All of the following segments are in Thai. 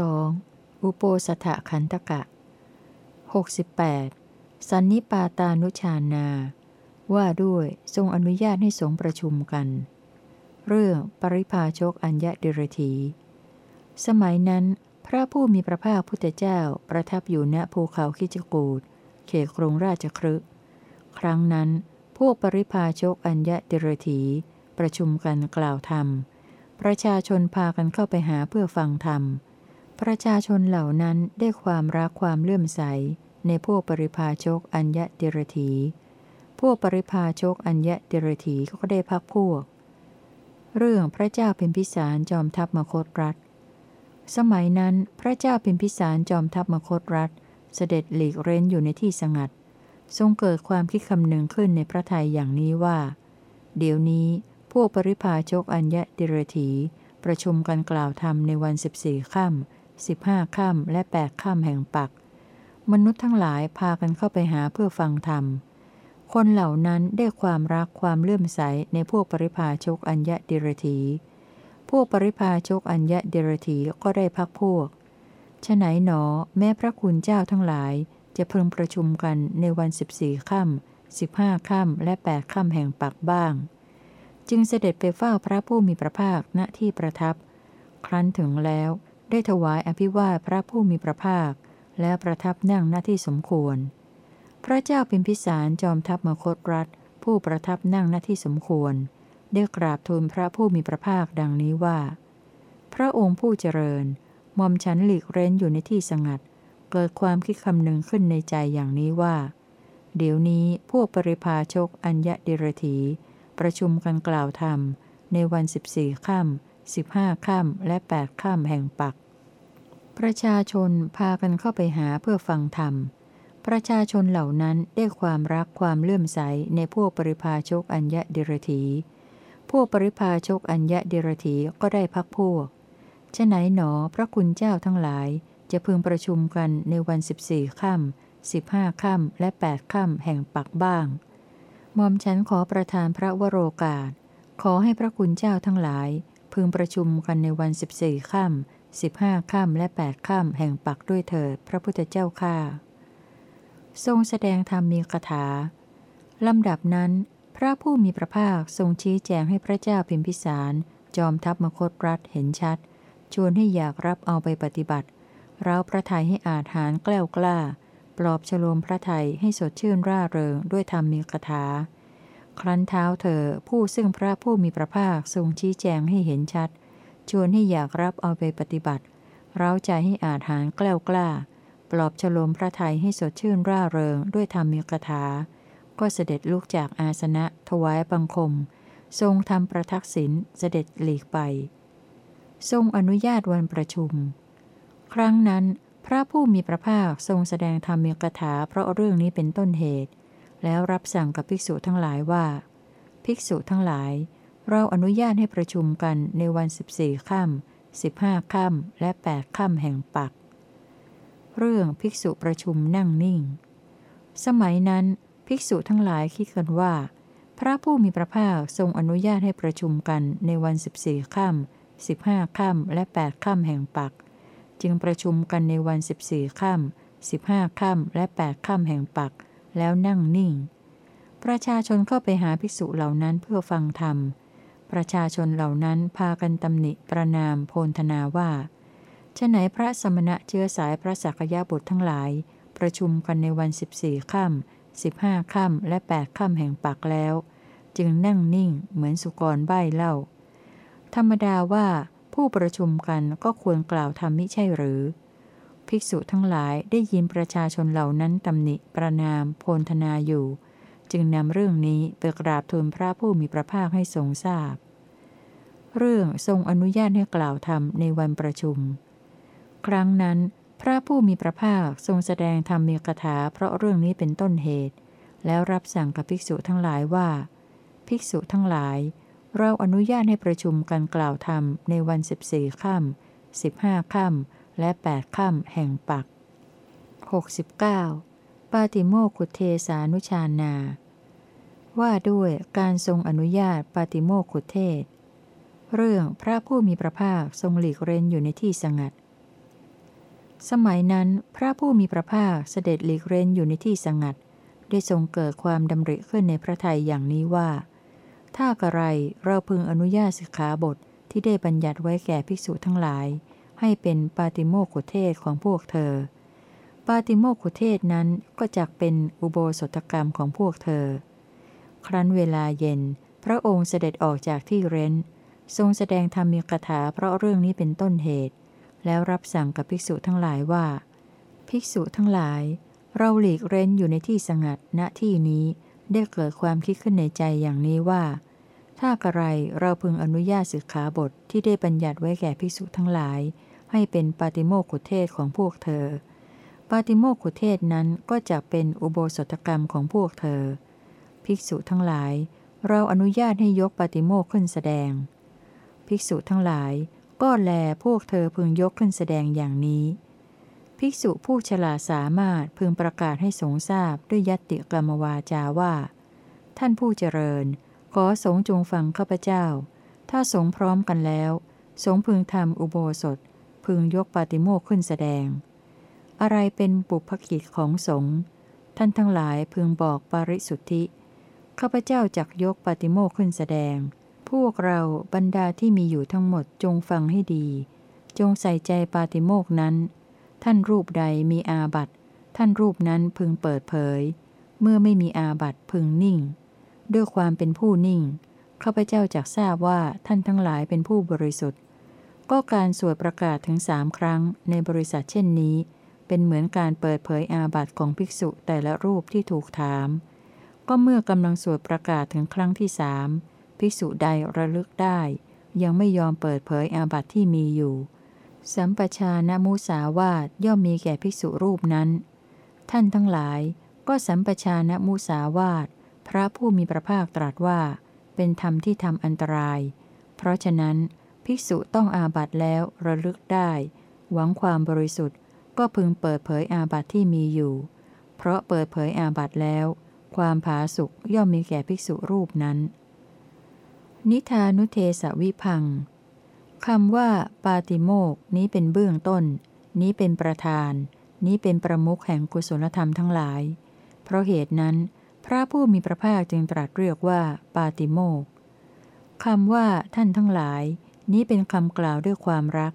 2. อุโปสถขันตกะ 68. สันนิปาตานุชานา ว่าด้วยทรงอนุญาตให้สงประชุมกัน เรื่องปริพาชกอัญญเดรธี สมัยนั้น พระผู้มีพระภาคพุทธเจ้าประทับอยู่ณภูเขาคิจกูดเขตกรุงราชครึกครั้งนั้น พวกปริพาชกอัญญเดรธีประชุมกันกล่าวธรรม ประชาชนพากันเข้าไปหาเพื่อฟังธรรม ประชาชนเหล่านั้นได้ความรักความเลื่อมใส ในพวกปริพาชกอัญญเดรธีพวกปริพาชกอัญญเดรธีก็ได้พักพวก เรื่องพระเจ้าเป็นพิสารจอมทัพมคตรัฐ สมัยนั้นพระเจ้าเป็นพิสารจอมทัพมคตรัฐ เสด็จหลีกเร้นอยู่ในที่สงัด ทรงเกิดความคิดคำนึงขึ้นในพระทัยอย่างนี้ว่า เดี๋ยวนี้พวกปริพาชกอัญญะดิรถีประชุมกันกล่าวธรรมในวันสิบสี่ค่ำ สิบห้าค่ำและแปดค่ำแห่งปัก มนุษย์ทั้งหลายพากันเข้าไปหาเพื่อฟังธรรม คนเหล่านั้นได้ความรักความเลื่อมใสในพวกปริพาชกอัญญะดิรถี พวกปริพาชกอัญญะดิรถีก็ได้พักพวกฉไหนหนอ แม้พระคุณเจ้าทั้งหลายจะเพิ่งประชุมกันในวันสิบสี่ค่ำสิบห้าค่ำและแปดค่ำแห่งปักบ้าง จึงเสด็จไปเฝ้าพระผู้มีพระภาคณที่ประทับ ครั้นถึงแล้ว ได้ถวายอภิวาทพระผู้มีพระภาค แล้วประทับนั่งหน้าที่สมควร พระเจ้าเป็นพิสารจอมทัพมคตรัฐ ผู้ประทับนั่งหน้าที่สมควร ได้กราบทูลพระผู้มีพระภาคดังนี้ว่า พระองค์ผู้เจริญมอมฉันหลีกเร้นอยู่ในที่สงัด เกิดความคิดคำหนึ่งขึ้นในใจอย่างนี้ว่า เดี๋ยวนี้พวกปริพาชกอัญญะเดรถี ประชุมกันกล่าวธรรม ในวันสิบสี่ค่ำสิบห้าค่ำและแปดค่ำแห่งปัก ประชาชนพากันเข้าไปหาเพื่อฟังธรรม ประชาชนเหล่านั้นได้ความรักความเลื่อมใสในพวกปริพาชกอัญญะเดรธีพวกปริพาชกอัญญะเดรธีก็ได้พักพวกฉะไหนหนอพระคุณเจ้าทั้งหลายจะพึงประชุมกันในวันสิบสี่ค่ำสิบห้าค่ำและแปดค่ำแห่งปักบ้างมอมฉันขอประทานพระวโรกาส ขอให้พระคุณเจ้าทั้งหลาย พึงประชุมกันในวันสิบสี่ค่ำ สิบห้าค่ำและแปดค่ำแห่งปักด้วยเถิดพระพุทธเจ้าข้าทรงแสดงธรรมมีคาถาลำดับนั้น พระผู้มีพระภาคทรงชี้แจงให้พระเจ้าพิมพิสาร จอมทัพมคตรัฐเห็นชัด ชวนให้อยากรับเอาไปปฏิบัติเราพระไทยให้อาจหารแกล้วกล้า ปลอบฉโลมพระไทยให้สดชื่นร่าเริงด้วยธรรมมีคาถา ครั้นเท้าเธอผู้ซึ่งพระผู้มีพระภาคทรงชี้แจงให้เห็นชัด ชวนให้อยากรับเอาไปปฏิบัติเร้าใจให้อาหารแกล้วกล้า ปลอบฉลมพระไทยให้สดชื่นร่าเริงด้วยธรรมมีคาถา ก็เสด็จลุกจากอาสนะถวายบังคม ทรงทำประทักษิณเสด็จหลีกไป ทรงอนุญาตวันประชุม ครั้งนั้น พระผู้มีพระภาคทรงแสดงธรรมมีกถาเพราะเรื่องนี้เป็นต้นเหตุ แล้วรับสั่งกับภิกษุทั้งหลายว่า ภิกษุทั้งหลาย เราอนุญาตให้ประชุมกันในวันสิบสี่ค่ำสิบห้าค่ำและแปดค่ำแห่งปัก เรื่องภิกษุประชุมนั่งนิ่ง สมัยนั้นภิกษุทั้งหลายคิดกันว่า พระผู้มีพระภาคทรงอนุญาตให้ประชุมกันในวันสิบสี่ค่ำสิบห้าค่ำและแปดค่ำแห่งปัก จึงประชุมกันในวันสิบสี่ค่ำสิบห้าค่ำและแปดค่ำแห่งปัก แล้วนั่งนิ่ง ประชาชนเข้าไปหาภิกษุเหล่านั้นเพื่อฟังธรรม ประชาชนเหล่านั้นพากันตำหนิประนามโพนธนาว่าฉไหนพระสมณะเชื้อสายพระสักยะบุตรทั้งหลาย ประชุมกันในวันสิบสี่ค่ำสิบห้าค่ำและแปดค่ำแห่งปักแล้ว จึงนั่งนิ่งเหมือนสุกรใบ้เล่า ธรรมดาว่าผู้ประชุมกันก็ควรกล่าวธรรมมิใช่หรือ ภิกษุทั้งหลายได้ยินประชาชนเหล่านั้นตำหนิประนามโพนธนาอยู่ จึงนำเรื่องนี้ไปกราบทูลพระผู้มีพระภาคให้ทรงทราบ เรื่องทรงอนุญาตให้กล่าวธรรมในวันประชุม ครั้งนั้น พระผู้มีพระภาคทรงแสดงธรรมมีคาถาเพราะเรื่องนี้เป็นต้นเหตุ แล้วรับสั่งกับภิกษุทั้งหลายว่า ภิกษุทั้งหลาย เราอนุญาตให้ประชุมกันกล่าวธรรมในวันสิบสี่ค่ำสิบห้าค่ำและแปดค่ำแห่งปัก 69. ปาติโมกุเทสานุชานา ว่าด้วยการทรงอนุญาตปาติโมกุเทศ เรื่องพระผู้มีพระภาคทรงหลีกเร้นอยู่ในที่สงัด สมัยนั้นพระผู้มีพระภาคเสด็จหลีกเร้นอยู่ในที่สงัด ได้ทรงเกิดความดำริขึ้นในพระทัยอย่างนี้ว่า ถ้ากระไรเราพึงอนุญาตสิกขาบทที่ได้บัญญัติไว้แก่ภิกษุทั้งหลาย ให้เป็นปาติโมกขุเทศของพวกเธอ ปาติโมกขุเทศนั้นก็จักเป็นอุโบสถกรรมของพวกเธอ ครั้นเวลาเย็น พระองค์เสด็จออกจากที่เร้น ทรงแสดงธรรมีกถาเพราะเรื่องนี้เป็นต้นเหตุ แล้วรับสั่งกับภิกษุทั้งหลายว่า ภิกษุทั้งหลาย เราหลีกเร้นอยู่ในที่สงัดณที่นี้ได้เกิดความคิดขึ้นในใจอย่างนี้ว่า ถ้ากระไรเราพึงอนุญาตสิกขาบทที่ได้บัญญัติไว้แก่ภิกษุทั้งหลาย ให้เป็นปาติโมกขุเทศของพวกเธอ ปาติโมกขุเทศนั้นก็จะเป็นอุโบสถกรรมของพวกเธอ ภิกษุทั้งหลาย เราอนุญาตให้ยกปาติโมกขึ้นแสดง ภิกษุทั้งหลาย ก็แลพวกเธอพึงยกขึ้นแสดงอย่างนี้ ภิกษุผู้ฉลาดสามารถพึงประกาศให้สงทราบด้วยยัตติกรรมวาจาว่า ท่านผู้เจริญ ขอสงจงฟังข้าพเจ้า ถ้าสงพร้อมกันแล้ว สงพึงทำอุโบสถ พึงยกปาติโมกขึ้นแสดง อะไรเป็นบุพกิจของสงฆ์ท่านทั้งหลายพึงบอกปาริสุทธิ ข้าพเจ้าจักยกปาติโมกขึ้นแสดง พวกเราบรรดาที่มีอยู่ทั้งหมดจงฟังให้ดี จงใส่ใจปาติโมกนั้น ท่านรูปใดมีอาบัตท่านรูปนั้นพึงเปิดเผย เมื่อไม่มีอาบัตพึงนิ่ง ด้วยความเป็นผู้นิ่งข้าพเจ้าจักทราบว่าท่านทั้งหลายเป็นผู้บริสุทธิ์ ก็การสวดประกาศถึงสามครั้งในบริษัทเช่นนี้ เป็นเหมือนการเปิดเผยอาบัตของภิกษุแต่ละรูปที่ถูกถาม ก็เมื่อกำลังสวดประกาศถึงครั้งที่สามภิกษุใดระลึกได้ ยังไม่ยอมเปิดเผยอาบัติที่มีอยู่ สัมปชานมุสาวาตย่อมมีแก่ภิกษุรูปนั้น ท่านทั้งหลาย ก็สัมปชานมุสาวาตพระผู้มีพระภาคตรัสว่า เป็นธรรมที่ทำอันตราย เพราะฉะนั้น ภิกษุต้องอาบัตแล้วระลึกได้ หวังความบริสุทธิ์ ก็พึงเปิดเผยอาบัติที่มีอยู่ เพราะเปิดเผยอาบัติแล้ว ความผาสุกย่อมมีแก่ภิกษุรูปนั้น นิทานุเทศวิพังคำว่า ปาติโมกนี้เป็นเบื้องต้น นี้เป็นประธาน นี้เป็นประมุขแห่งกุศลธรรมทั้งหลาย เพราะเหตุนั้น พระผู้มีพระภาคจึงตรัสเรียกว่า ปาติโมกคำว่า ท่านทั้งหลาย นี้เป็นคำกล่าวด้วยความรัก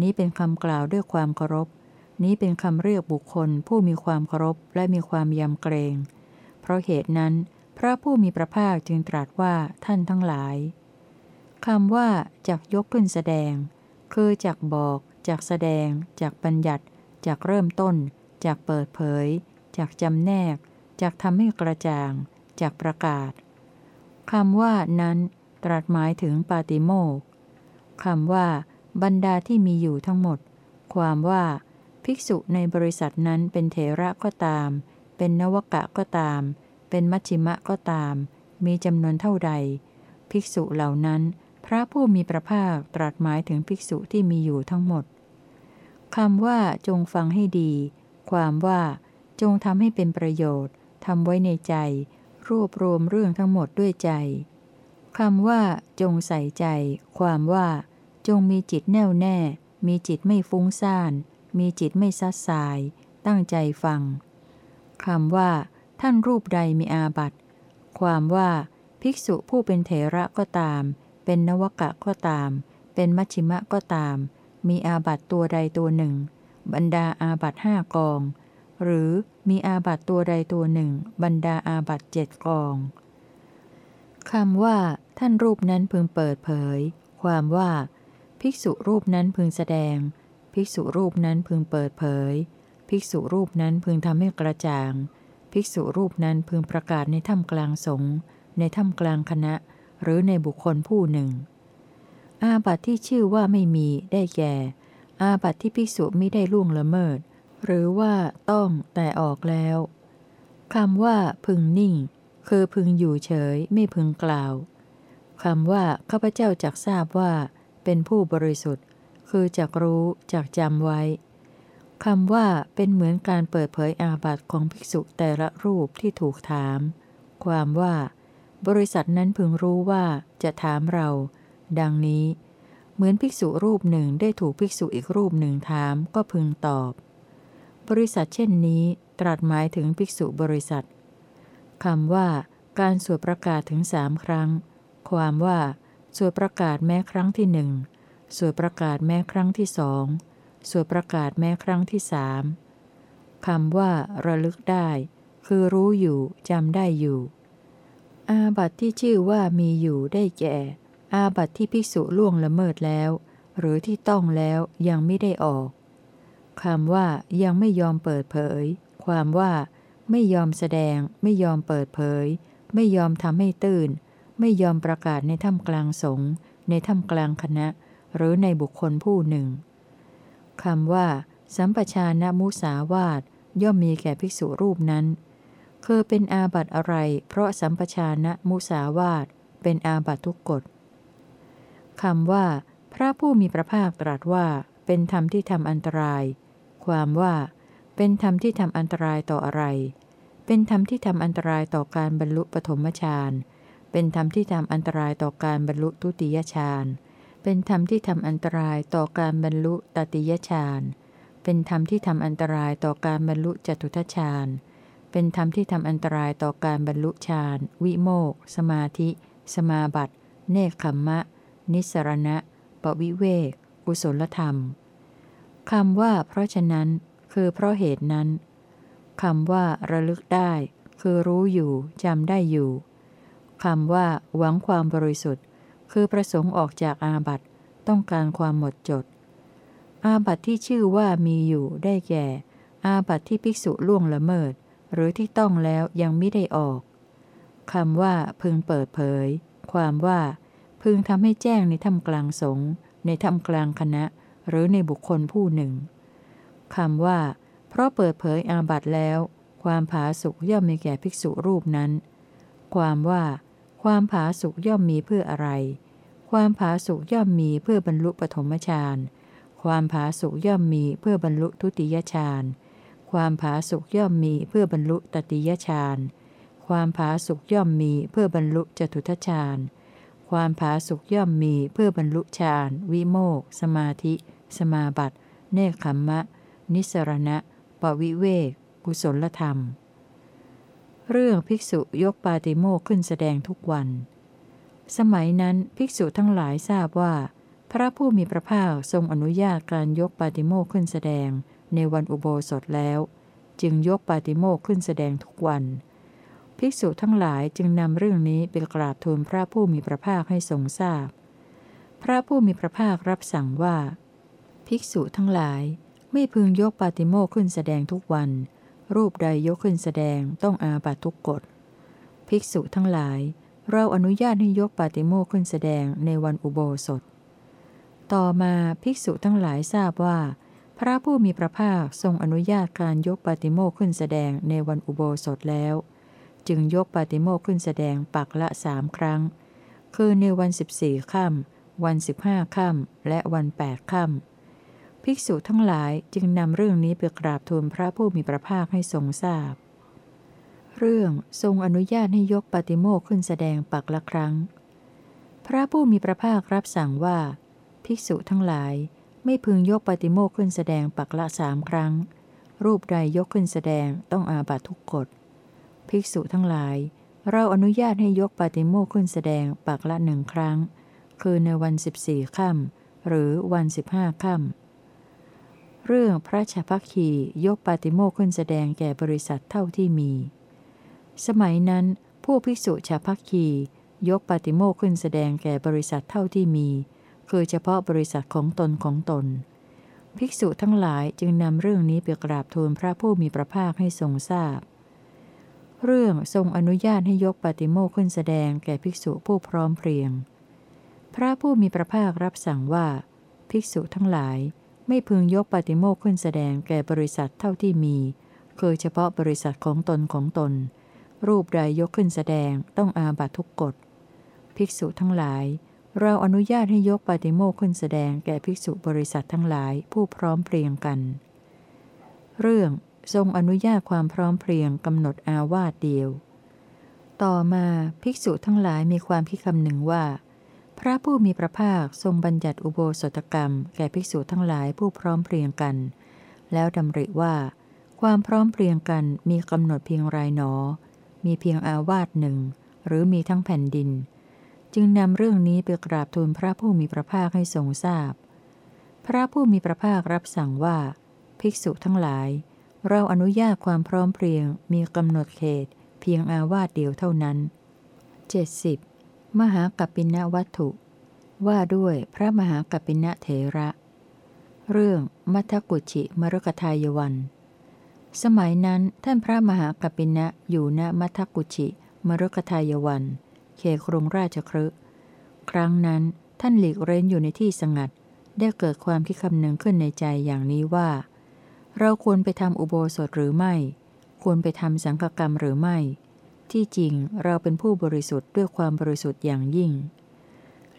นี้เป็นคำกล่าวด้วยความเคารพ นี้เป็นคำเรียกบุคคลผู้มีความเคารพและมีความยำเกรง ราะเหตุนั้น พระผู้มีพระภาคจึงตรัสว่าท่านทั้งหลายคำว่าจักยกขึ้นแสดง คือจักบอกจักแสดงจักบัญญัติจักเริ่มต้นจักเปิดเผยจักจำแนกจักทำให้กระจ่างจักประกาศคำว่านั้นตรัสหมายถึงปาติโมกคำว่า บรรดาที่มีอยู่ทั้งหมด ความว่า ภิกษุในบริษัทนั้นเป็นเถระก็ตาม เป็นนวกะก็ตาม เป็นมัชชิมะก็ตาม มีจำนวนเท่าใด ภิกษุเหล่านั้น พระผู้มีพระภาคตรัสหมายถึงภิกษุที่มีอยู่ทั้งหมดคำว่าจงฟังให้ดี ความว่าจงทำให้เป็นประโยชน์ทำไว้ในใจ รวบรวมเรื่องทั้งหมดด้วยใจคำว่าจงใส่ใจ ความว่า จงมีจิตแน่วแน่ มีจิตไม่ฟุ้งซ่าน มีจิตไม่ซัดสาย ตั้งใจฟังคำว่า ท่านรูปใดมีอาบัติ ความว่าภิกษุผู้เป็นเถระก็ตาม เป็นนวกะก็ตาม เป็นมัชชิมะก็ตาม มีอาบัตตัวใดตัวหนึ่ง บรรดาอาบัตห้ากอง หรือมีอาบัตตัวใดตัวหนึ่ง บรรดาอาบัตเจ็ดกองคำว่า ท่านรูปนั้นพึงเปิดเผย ความว่า ภิกษุรูปนั้นพึงแสดง ภิกษุรูปนั้นพึงเปิดเผย ภิกษุรูปนั้นพึงทำให้กระจ่าง ภิกษุรูปนั้นพึงประกาศในถ้ำกลางสงฆ์ในถ้ำกลางคณะ หรือในบุคคลผู้หนึ่ง อาบัติที่ชื่อว่าไม่มีได้แก่ อาบัติที่ภิกษุไม่ได้ล่วงละเมิด หรือว่าต้องแต่ออกแล้วคำว่าพึงนิ่ง คือพึงอยู่เฉยไม่พึงกล่าวคำว่าข้าพเจ้าจักทราบว่า เป็นผู้บริสุทธิ์ คือจักรู้จักจำไว้ คำว่าเป็นเหมือนการเปิดเผยอาบัติของภิกษุแต่ละรูปที่ถูกถาม ความว่า บริษัทนั้นพึงรู้ว่าจะถามเรา ดังนี้ เหมือนภิกษุรูปหนึ่งได้ถูกภิกษุอีกรูปหนึ่งถามก็พึงตอบ บริษัทเช่นนี้ตรัสหมายถึงภิกษุบริษัทคำว่า การสวดประกาศถึงสามครั้ง ความว่าสวดประกาศแม้ครั้งที่หนึ่งสวดประกาศแม้ครั้งที่สอง สวดประกาศแม้ครั้งที่สามคำว่าระลึกได้ คือรู้อยู่จำได้อยู่ อาบัติที่ชื่อว่ามีอยู่ได้แก่ อาบัติที่ภิกษุล่วงละเมิดแล้ว หรือที่ต้องแล้วยังไม่ได้ออกคำว่ายังไม่ยอมเปิดเผย ความว่า ไม่ยอมแสดง ไม่ยอมเปิดเผย ไม่ยอมทำให้ตื่น ไม่ยอมประกาศในถ้ำกลางสงฆ์ในถ้ำกลางคณะ หรือในบุคคลผู้หนึ่ง คำว่า สัมปชานมุสาวาตย่อมมีแก่ภิกษุรูปนั้น คือเป็นอาบัติอะไร เพราะสัมปชานมุสาวาตเป็นอาบัติทุกกฎคำว่า พระผู้มีพระภาคตรัสว่า เป็นธรรมที่ทำอันตราย ความว่า เป็นธรรมที่ทำอันตรายต่ออะไร เป็นธรรมที่ทำอันตรายต่อการบรรลุปฐมฌานเป็นธรรมที่ทำอันตรายต่อการบรรลุทุติยฌาน เป็นธรรมที่ทำอันตรายต่อการบรรลุตติยฌาน เป็นธรรมที่ทำอันตรายต่อการบรรลุจตุทัชฌาน เป็นธรรมที่ทำอันตรายต่อการบรรลุฌาน วิโมกสมาธิ สมาบัติ เนคขมมะ นิสรณะ ปวิเวก กุศลธรรม คำว่าเพราะฉะนั้น คือเพราะเหตุนั้น คำว่าระลึกได้ คือรู้อยู่จำได้อยู่ คำว่าหวังความบริสุทธิ คือประสงค์ออกจากอาบัตต้องการความหมดจด อาบัตที่ชื่อว่ามีอยู่ได้แก่ อาบัตที่ภิกษุล่วงละเมิด หรือที่ต้องแล้วยังไม่ได้ออกคำว่าพึงเปิดเผย ความว่า พึงทำให้แจ้งในถ้ำกลางสงฆ์ในถ้ำกลางคณะ หรือในบุคคลผู้หนึ่งคำว่า เพราะเปิดเผยอาบัตแล้ว ความผาสุกย่อมมีแก่ภิกษุรูปนั้น ความว่า ความผาสุกย่อมมีเพื่ออะไร ความผาสุกย่อมมีเพื่อบรรลุปฐมฌาน ความผาสุกย่อมมีเพื่อบรรลุทุติยฌาน ความผาสุกย่อมมีเพื่อบรรลุตติยฌาน ความผาสุกย่อมมีเพื่อบรรลุจตุทฌาน ความผาสุกย่อมมีเพื่อบรรลุฌาน วิโมก สมาธิ สมาบัติ เนคขมมะ นิสรณะ ปวิเวก กุศลธรรม เรื่องภิกษุยกปาติโมกขึ้นแสดงทุกวัน สมัยนั้นภิกษุทั้งหลายทราบว่า พระผู้มีพระภาคทรงอนุญาตการยกปาติโมกขึ้นแสดงในวันอุโบสถแล้ว จึงยกปาติโมกขึ้นแสดงทุกวัน ภิกษุทั้งหลายจึงนำเรื่องนี้ไปกราบทูลพระผู้มีพระภาคให้ทรงทราบพพระผู้มีพระภาครับสั่งว่า ภิกษุทั้งหลาย ไม่พึงยกปาติโมกขึ้นแสดงทุกวัน รูปใดยกขึ้นแสดงต้องอาบัตทุกกฎ ภิกษุทั้งหลาย เราอนุญาตให้ยกปาติโมขึ้นแสดงในวันอุโบสถ ต่อมาภิกษุทั้งหลายทราบว่า พระผู้มีพระภาคทรงอนุญาตการยกปาติโมขึ้นแสดงในวันอุโบสถแล้ว จึงยกปาติโมขึ้นแสดงปักละสามครั้ง คือในวันสิบสี่ค่ำวันสิบห้าค่ำและวันแปดค่ำ ภิกษุทั้งหลายจึงนำเรื่องนี้ไปกราบทูลพระผู้มีพระภาคให้ทรงทราบ เรื่องทรงอนุญาตให้ยกปาติโมกขึ้นแสดงปักละครั้ง พระผู้มีพระภาครับสั่งว่า ภิกษุทั้งหลายไม่พึงยกปฏิโมกขึ้นแสดงปักละสามครั้ง รูปใดยกขึ้นแสดงต้องอาบัตทุกกฎ ภิกษุทั้งหลาย เราอนุญาตให้ยกปฏิโมกขึ้นแสดงปักละหนึ่งครั้ง คือในวันสิบสี่ค่ำหรือวันสิบห้าค่ำ เรื่องพระชาพักคียกปฏิโมกขึ้นแสดงแก่บริษัทเท่าที่มี สมัยนั้น ผู้ภิกษุชาพักคียกปฏิโมกขึ้นแสดงแก่บริษัทเท่าที่มี คือเฉพาะบริษัทของตนของตน ภิกษุทั้งหลายจึงนำเรื่องนี้ไปกราบทูลพระผู้มีพระภาคให้ทรงทราบ เรื่องทรงอนุญาตให้ยกปฏิโมกขึ้นแสดงแก่ภิกษุผู้พร้อมเพรียง พระผู้มีพระภาครับสั่งว่า ภิกษุทั้งหลาย ไม่พึงยกปฏิโมกขึ้นแสดงแก่บริษัทเท่าที่มี คือเฉพาะบริษัทของตนของตน รูปใดยกขึ้นแสดงต้องอาบัตทุกกฎ ภิกษุทั้งหลาย เราอนุญาตให้ยกปาติโมกขึ้นแสดงแก่ภิกษุบริษัททั้งหลายผู้พร้อมเพรียงกัน เรื่องทรงอนุญาตความพร้อมเพรียงกำหนดอาวาสเดียว ต่อมาภิกษุทั้งหลายมีความคิดคำหนึ่งว่า พระผู้มีพระภาคทรงบัญญัติอุโบสถกรรม แก่ภิกษุทั้งหลายผู้พร้อมเพรียงกัน แล้วดำริว่า ความพร้อมเพรียงกันมีกำหนดเพียงรายหนอ มีเพียงอาวาสหนึ่ง หรือมีทั้งแผ่นดิน จึงนำเรื่องนี้ไปกราบทูลพระผู้มีพระภาคให้ทรงทราบพพระผู้มีพระภาครับสั่งว่า ภิกษุทั้งหลาย เราอนุญาตความพร้อมเพรียงมีกำหนดเขต เพียงอาวาสเดียวเท่านั้น 70. มหากัปปินวัตถุ ว่าด้วยพระมหากัปปินเถระ เรื่องมัทกุชิมรกทายวัน สมัยนั้นท่านพระมหากัปปินะอยู่ณมัทกุชิมรกทายวัน เขครุงราชครึครั้งนั้นท่านหลีกเร้นอยู่ในที่สงัด ได้เกิดความคิดคำนึงขึ้นในใจอย่างนี้ว่า เราควรไปทำอุโบสถหรือไม่ ควรไปทำสังฆกรรมหรือไม่ ที่จริงเราเป็นผู้บริสุทธิ์ด้วยความบริสุทธิ์อย่างยิ่ง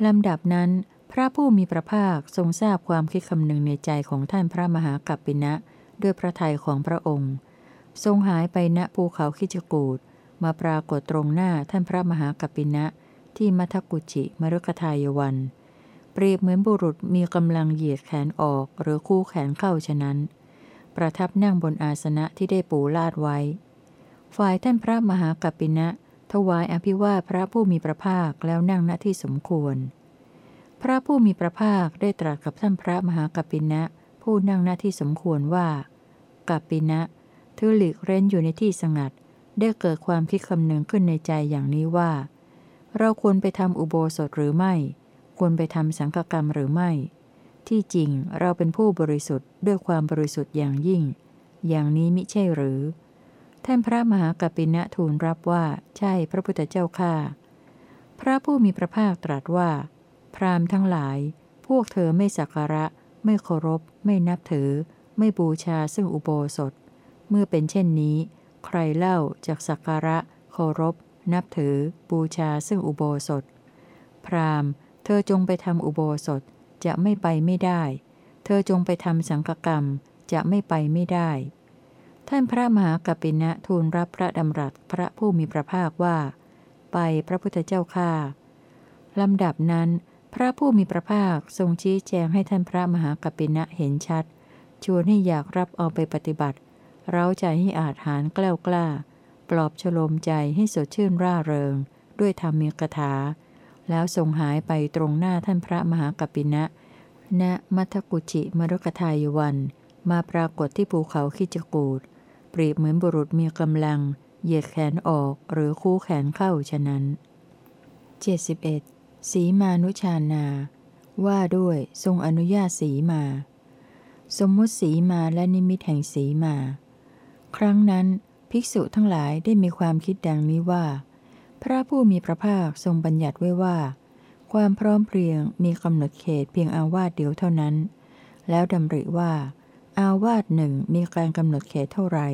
ลำดับนั้น พระผู้มีพระภาคทรงทราบความคิดคำนึงในใจของท่านพระมหากัปปินะ ด้วยพระทัยของพระองค์ ทรงหายไปณภูเขาคิจกูดมาปรากฏตรงหน้าท่านพระมหากัปปินะ ที่มัทกุจิมรุกทายวัน เปรียบเหมือนบุรุษมีกำลังเหยียดแขนออกหรือคู่แขนเข้าฉะนั้น ประทับนั่งบนอาสนะที่ได้ปูลาดไว้ ฝ่ายท่านพระมหากัปปินะ ถวายอภิวาพระผู้มีพระภาคแล้วนั่งณที่สมควร พระผู้มีพระภาคได้ตรัสกับท่านพระมหากัปปินะ ผู้นั่งณที่สมควรว่า กัปปินะเธอหลีกเร้นอยู่ในที่สงัด ได้เกิดความคิดคำนึงขึ้นในใจอย่างนี้ว่า เราควรไปทำอุโบสถหรือไม่ ควรไปทำสังฆกรรมหรือไม่ ที่จริงเราเป็นผู้บริสุทธิ์ด้วยความบริสุทธิ์อย่างยิ่ง อย่างนี้มิใช่หรือ ท่านพระมหากปปินะทูลรับว่าใช่พระพุทธเจ้าข้าพระผู้มีพระภาคตรัสว่า พรามทั้งหลาย พวกเธอไม่สักการะ ไม่เคารพ ไม่นับถือ ไม่บูชาซึ่งอุโบสถ เมื่อเป็นเช่นนี้ ใครเล่าจากสักการะ เคารพ นับถือ บูชาซึ่งอุโบสถ พรามเธอจงไปทำอุโบสถจะไม่ไปไม่ได้ เธอจงไปทำสังฆกรรมจะไม่ไปไม่ได้ ท่านพระมหากปินะทูลรับพระดำรัสพระผู้มีพระภาคว่า ไปพระพุทธเจ้าข้าลำดับนั้น พระผู้มีพระภาคทรงชี้แจงให้ท่านพระมหากปินะเห็นชัด ชวนให้อยากรับเอาไปปฏิบัติ เร้าใจให้อาจหารกล้ากล้า ปลอบฉลมใจให้สดชื่นร่าเริง ด้วยธรรมีกถา แล้วทรงหายไปตรงหน้าท่านพระมหากปินะ ณมัทกุชิมรุกทายวัน มาปรากฏที่ภูเขาคิจกูด เปรียบเหมือนบุรุษมีกำลัง เหยียดแขนออกหรือคู่แขนเข้าฉะนั้น 71. สีมานุชานา ว่าด้วยทรงอนุญาตสีมา สมมุติสีมาและนิมิตแห่งสีมา ครั้งนั้นภิกษุทั้งหลายได้มีความคิดดังนี้ว่า พระผู้มีพระภาคทรงบัญญัติไว้ว่า ความพร้อมเพรียงมีกำหนดเขตเพียงอาวาสเดียวเท่านั้น แล้วดำริว่า อาวาสหนึ่งมีการกำหนดเขตเท่าไหร่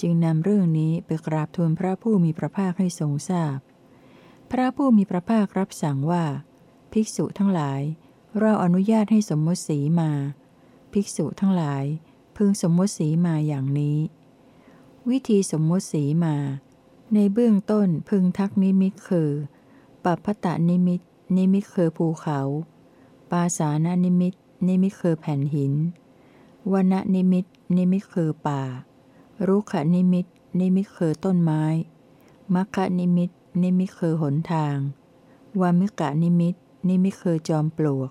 จึงนำเรื่องนี้ไปกราบทูลพระผู้มีพระภาคให้ทรงทราบพพระผู้มีพระภาครับสั่งว่า ภิกษุทั้งหลาย เราอนุญาตให้สมมติสีมา ภิกษุทั้งหลาย พึงสมมติสีมาอย่างนี้ วิธีสมมติสีมา ในเบื้องต้นพึงทักนิมิตคือปัปพตะนิมิตนิมิตคือภูเขา ปาสาณนิมิตนิมิตคือแผ่นหิน วนนิมิต นิมิตคือป่า รุกขนิมิต นิมิตคือต้นไม้ มัคคนิมิต นิมิตคือหนทาง วัมมิกนิมิต นิมิตคือจอมปลวก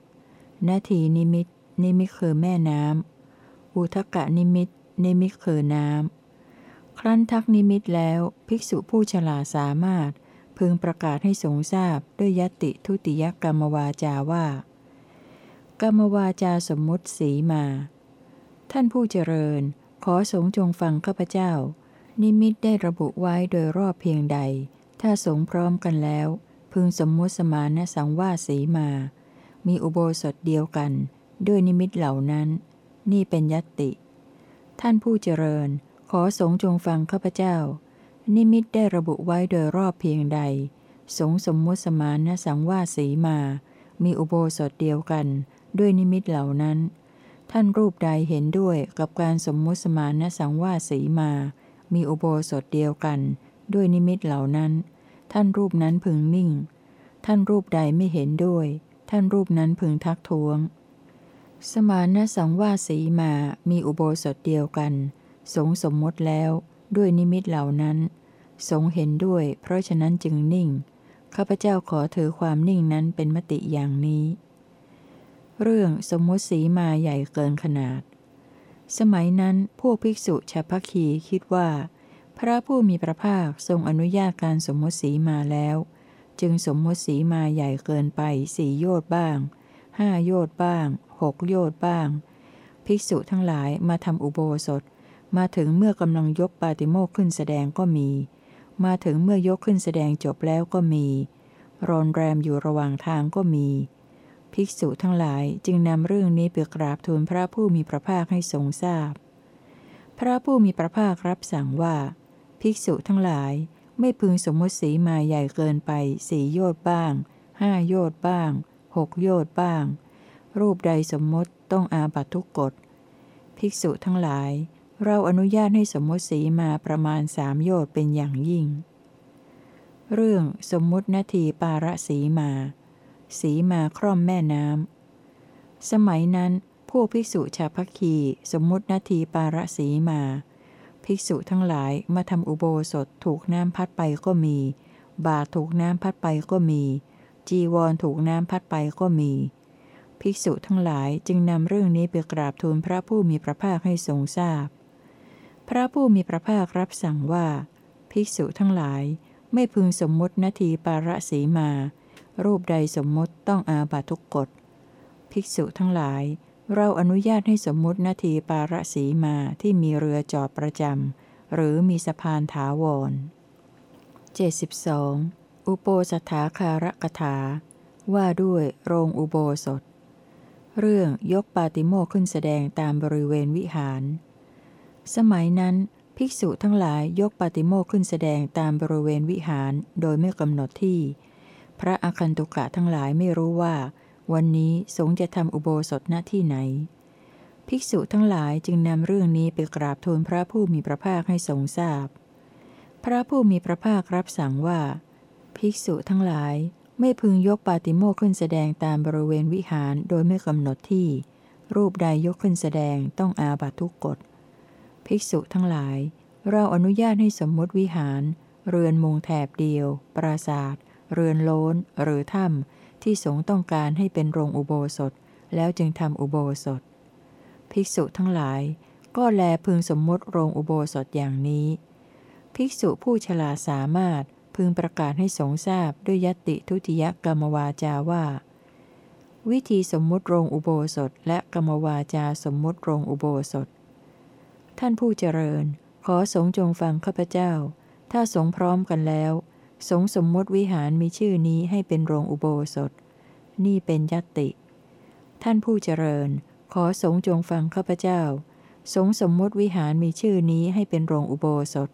นทีนิมิต นิมิตคือแม่น้ำ อุทกนิมิต นิมิตคือน้ำ ครั้นทักนิมิตแล้ว ภิกษุผู้ฉลาดสามารถ พึงประกาศให้สงทราบด้วยยติทุติยกรรมวาจาว่ากรรมวาจาสมมุติสีมา ท่านผู้เจริญ ขอสงจงฟังข้าพเจ้า นิมิตได้ระบุไว้โดยรอบเพียงใด ถ้าสงพร้อมกันแล้ว พึงสมมุติสมานสังวาสีมา มีอุโบสถเดียวกัน ด้วยนิมิตเหล่านั้น นี่เป็นยติ ท่านผู้เจริญ ขอสงจงฟังข้าพเจ้า นิมิตได้ระบุไว้โดยรอบเพียงใด สงสมมุติสมานสังวาสีมา มีอุโบสถเดียวกัน ด้วยนิมิตเหล่านั้น ท่านรูปใดเห็นด้วยกับการสมมุติสมานสังวาสีมา มีอุโบสถเดียวกัน ด้วยนิมิตเหล่านั้น ท่านรูปนั้นพึงนิ่ง ท่านรูปใดไม่เห็นด้วย ท่านรูปนั้นพึงทักท้วง สมานสังวาสีมา มีอุโบสถเดียวกัน สงสมมติแล้ว ด้วยนิมิตเหล่านั้น สงเห็นด้วย เพราะฉะนั้นจึงนิ่ง ข้าพเจ้าขอถือความนิ่งนั้นเป็นมติอย่างนี้ เรื่องสมมติสีมาใหญ่เกินขนาด สมัยนั้นพวกภิกษุชาวพัคีคิดว่า พระผู้มีพระภาคทรงอนุญาตการสมมติสีมาแล้ว จึงสมมติสีมาใหญ่เกินไปสี่โยชน์บ้างห้าโยชน์บ้างหกโยชน์บ้าง ภิกษุทั้งหลายมาทำอุโบสถ มาถึงเมื่อกำลังยกปาติโมกขึ้นแสดงก็มี มาถึงเมื่อยกขึ้นแสดงจบแล้วก็มีรอนแรมอยู่ระหว่างทางก็มี ภิกษุทั้งหลายจึงนำเรื่องนี้ไปกราบทูลพระผู้มีพระภาคให้ทรงทราบพพระผู้มีพระภาครับสั่งว่า ภิกษุทั้งหลายไม่พึงสมมติสีมาใหญ่เกินไปสี่โยชน์บ้างห้าโยชน์บ้างหกโยชน์บ้าง รูปใดสมมติต้องอาบัตทุกกฎ ภิกษุทั้งหลาย เราอนุญาตให้สมมติสีมาประมาณสามโยชน์เป็นอย่างยิ่ง เรื่องสมมตินาทีปาระสีมา สีมาคร่อมแม่น้ำ สมัยนั้น พวกภิกษุชาวพักคีสมมตินาทีปาระสีมา ภิกษุทั้งหลายมาทำอุโบสถถูกน้ำพัดไปก็มี บาทถูกน้ำพัดไปก็มี จีวรถูกน้ำพัดไปก็มี ภิกษุทั้งหลายจึงนำเรื่องนี้ไปกราบทูลพระผู้มีพระภาคให้ทรงทราบพพระผู้มีพระภาครับสั่งว่า ภิกษุทั้งหลายไม่พึงสมมตินาทีปาระสีมา รูปใดสมมติต้องอาบัตทุกกฎ ภิกษุทั้งหลาย เราอนุญาตให้สมมตินาทีปาระสีมาที่มีเรือจอดประจำหรือมีสะพานถาวร 72 อุโปสถาคารกถา ว่าด้วยโรงอุโบสถ เรื่องยกปาติโมขึ้นแสดงตามบริเวณวิหาร สมัยนั้นภิกษุทั้งหลายยกปาติโมขึ้นแสดงตามบริเวณวิหารโดยไม่กำหนดที่ พระอคันตุกะทั้งหลายไม่รู้ว่า วันนี้สงจะทำอุโบสถณที่ไหน ภิกษุทั้งหลายจึงนำเรื่องนี้ไปกราบทูลพระผู้มีพระภาคให้ทรงทราบพพระผู้มีพระภาครับสั่งว่า ภิกษุทั้งหลายไม่พึงยกปาติโมกขึ้นแสดงตามบริเวณวิหารโดยไม่กำหนดที่ รูปใดยกขึ้นแสดงต้องอาบัตทุกกฎ ภิกษุทั้งหลาย เราอนุญาตให้สมมติวิหาร เรือนมุงแถบเดียว ปราศาสตร์ เรือนโลนหรือถ้ำที่สงต้องการให้เป็นโรงอุโบสถ แล้วจึงทำอุโบสถ ภิกษุทั้งหลาย ก็แลพึงสมมติโรงอุโบสถอย่างนี้ ภิกษุผู้ฉลาดสามารถพึงประกาศให้สงทราบด้วยยติทุติยกรรมวาจาว่า วิธีสมมุติโรงอุโบสถ และกรรมวาจาสมมุติโรงอุโบสถ ท่านผู้เจริญ ขอสงจงฟังข้าพเจ้า ถ้าสงพร้อมกันแล้ว สงสมมติวิหารมีชื่อนี้ให้เป็นโรงอุโบสถ นี่เป็นยติ ท่านผู้เจริญ ขอสงจงฟังข้าพเจ้า สงสมมติวิหารมีชื่อนี้ให้เป็นโรงอุโบสถ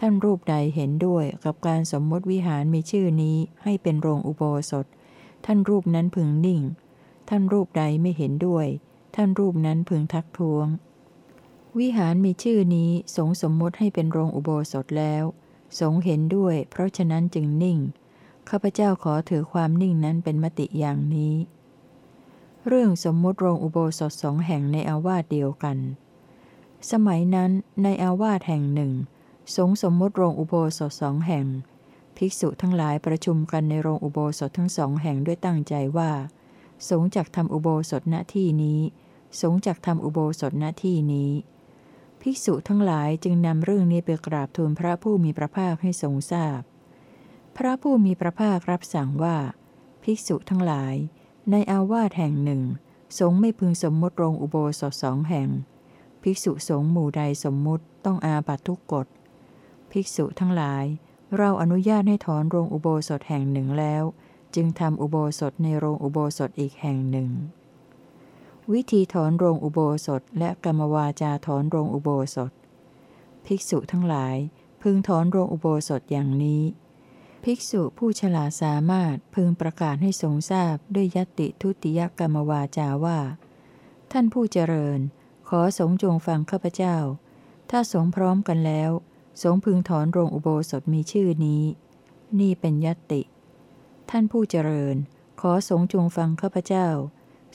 ท่านรูปใดเห็นด้วยกับการสมมติวิหารมีชื่อนี้ให้เป็นโรงอุโบสถ ท่านรูปนั้นพึงนิ่ง ท่านรูปใดไม่เห็นด้วย ท่านรูปนั้นพึงทักท้วง วิหารมีชื่อนี้สงสมมติให้เป็นโรงอุโบสถแล้ว สงเห็นด้วย เพราะฉะนั้นจึงนิ่ง ข้าพเจ้าขอถือความนิ่งนั้นเป็นมติอย่างนี้ เรื่องสมมติโรงอุโบสถสองแห่งในอาวาสเดียวกัน สมัยนั้นในอาวาสแห่งหนึ่ง สงสมมติโรงอุโบสถสองแห่ง ภิกษุทั้งหลายประชุมกันในโรงอุโบสถทั้งสองแห่งด้วยตั้งใจว่า สงจักทำอุโบสถณที่นี้ สงจักทำอุโบสถณที่นี้ ภิกษุทั้งหลายจึงนำเรื่องนี้ไปกราบทูลพระผู้มีพระภาคให้ทรงทราบพพระผู้มีพระภาครับสั่งว่า ภิกษุทั้งหลาย ในอาวาสแห่งหนึ่ง สงไม่พึงสมมติโรงอุโบสถสองแห่ง ภิกษุสงหมู่ใดสมมุติต้องอาบัตทุกกฎ ภิกษุทั้งหลาย เราอนุญาตให้ถอนโรงอุโบสถแห่งหนึ่งแล้ว จึงทำอุโบสถในโรงอุโบสถอีกแห่งหนึ่ง วิธีถอนโรงอุโบสถ และกรรมวาจาถอนโรงอุโบสถ ภิกษุทั้งหลาย พึงถอนโรงอุโบสถอย่างนี้ ภิกษุผู้ฉลาดสามารถพึงประกาศให้ทรงทราบด้วยยติทุติยกรรมวาจาว่า ท่านผู้เจริญ ขอสงจงฟังข้าพเจ้า ถ้าสงพร้อมกันแล้ว สงพึงถอนโรงอุโบสถมีชื่อนี้ นี่เป็นยติ ท่านผู้เจริญ ขอสงจงฟังข้าพเจ้า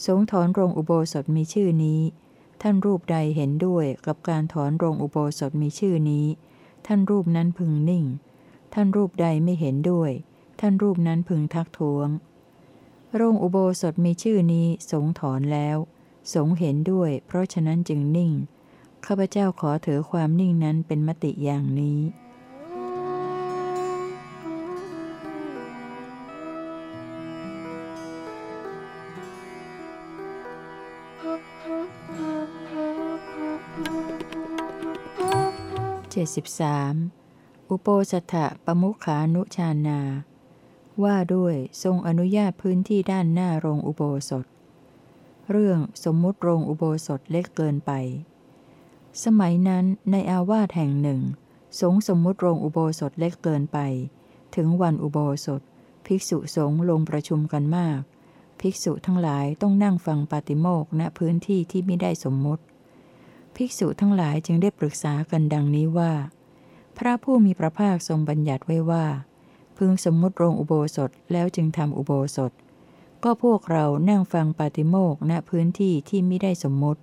สงถอนโรงอุโบสถมีชื่อนี้ ท่านรูปใดเห็นด้วยกับการถอนโรงอุโบสถมีชื่อนี้ ท่านรูปนั้นพึงนิ่ง ท่านรูปใดไม่เห็นด้วย ท่านรูปนั้นพึงทักท้วง โรงอุโบสถมีชื่อนี้สงถอนแล้ว สงเห็นด้วย เพราะฉะนั้นจึงนิ่ง ข้าพเจ้าขอถือความนิ่งนั้นเป็นมติอย่างนี้ 73 อุโปสัถะปมุขานุชานา ว่าด้วยทรงอนุญาตพื้นที่ด้านหน้าโรงอุโบสถ เรื่องสมมุติโรงอุโบสถเล็กเกินไป สมัยนั้นในอาวาสแห่งหนึ่ง สงสมมุติโรงอุโบสถเล็กเกินไป ถึงวันอุโบสถ ภิกษุสงฆ์ลงประชุมกันมาก ภิกษุทั้งหลายต้องนั่งฟังปาติโมกณพื้นที่ที่ไม่ได้สมมติ ภิกษุทั้งหลายจึงได้ปรึกษากันดังนี้ว่า พระผู้มีพระภาคทรงบัญญัติไว้ว่า พึงสมมุติโรงอุโบสถแล้วจึงทำอุโบสถ ก็พวกเรานั่งฟังปาติโมกณพื้นที่ที่ไม่ได้สมมติ